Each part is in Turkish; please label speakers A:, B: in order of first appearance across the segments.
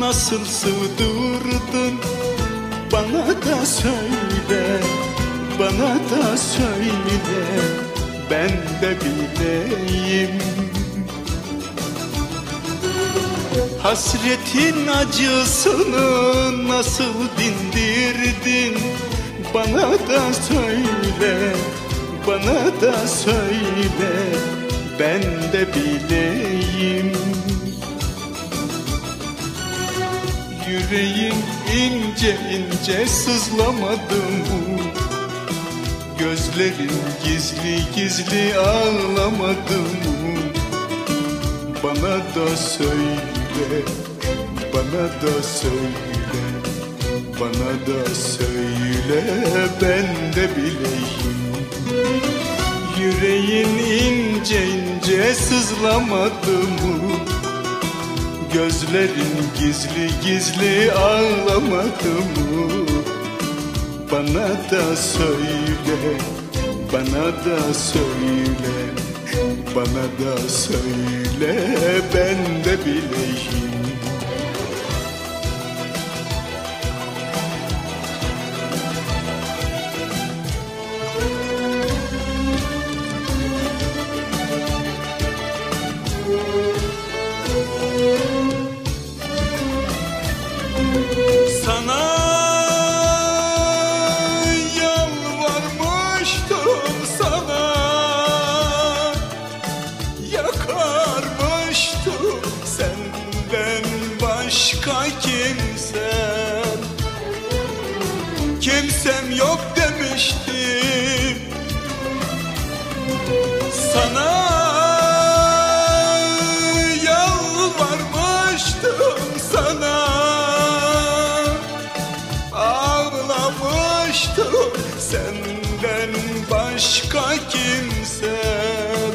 A: nasıl sığdırdın? Bana da söyle, bana da söyle Ben de bileyim. Hasretin acısını nasıl dindirdin? Bana da söyle, bana da söyle Ben de bileyim Yüreğin ince ince sızlamadı mı? Gözlerin gizli gizli ağlamadı mı? Bana da söyle, bana da söyle Bana da söyle ben de bileyim Yüreğin ince ince sızlamadı mı? Gözlerin gizli gizli ağlamadı mı? Bana da söyle, bana da söyle Bana da söyle ben de bileyim Sana yalvarmıştım sana. Ağlamıştım senden başka kimsem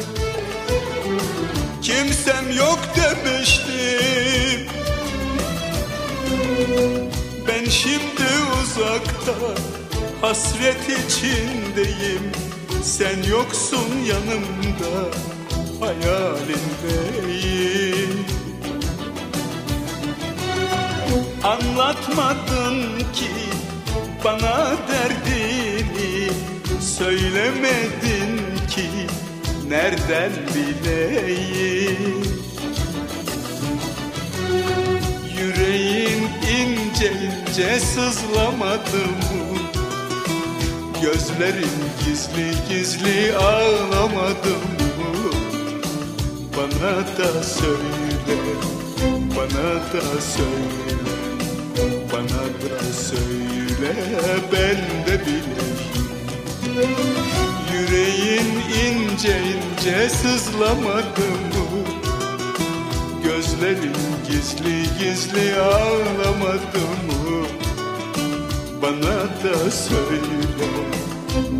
A: Kimsem yok demiştim. Ben şimdi uzakta hasret içindeyim Sen yoksun yanımda hayalimdeyim Anlatmadın ki bana derdini Söylemedin ki nereden bileyim? Yüreğin ince ince sızlamadı mı Gözlerin gizli gizli ağlamadı mı Bana da söyle, bana da söyle Bana da söyle ben de bileyim. Yüreğin ince ince sızlamadı mı? Gözlerin gizli gizli ağlamadı mı Bana da söyle,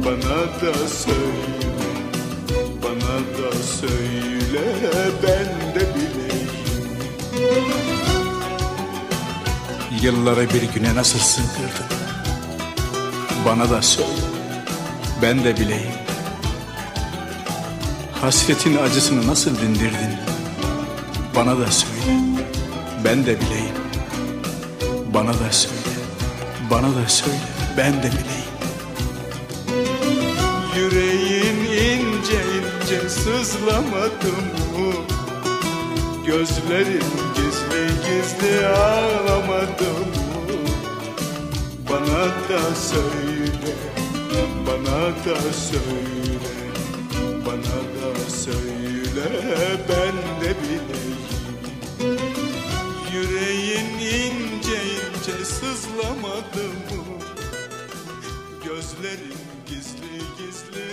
A: bana da söyle Bana da söyle ben de bileyim.
B: Yılları bir güne nasıl sığdırdın Bana da söyle Ben de bileyim. Hasretin acısını nasıl dindirdin? Bana da söyle Ben de bileyim. Bana da söyle Bana da söyle Ben de bileyim
A: Yüreğin ince ince sızlamadı mı? Gözlerin gizli gizli ağlamadı mı? Bana da söyle, bana da söyle Bana da söyle ben de bileyim Gözlerin gizli gizli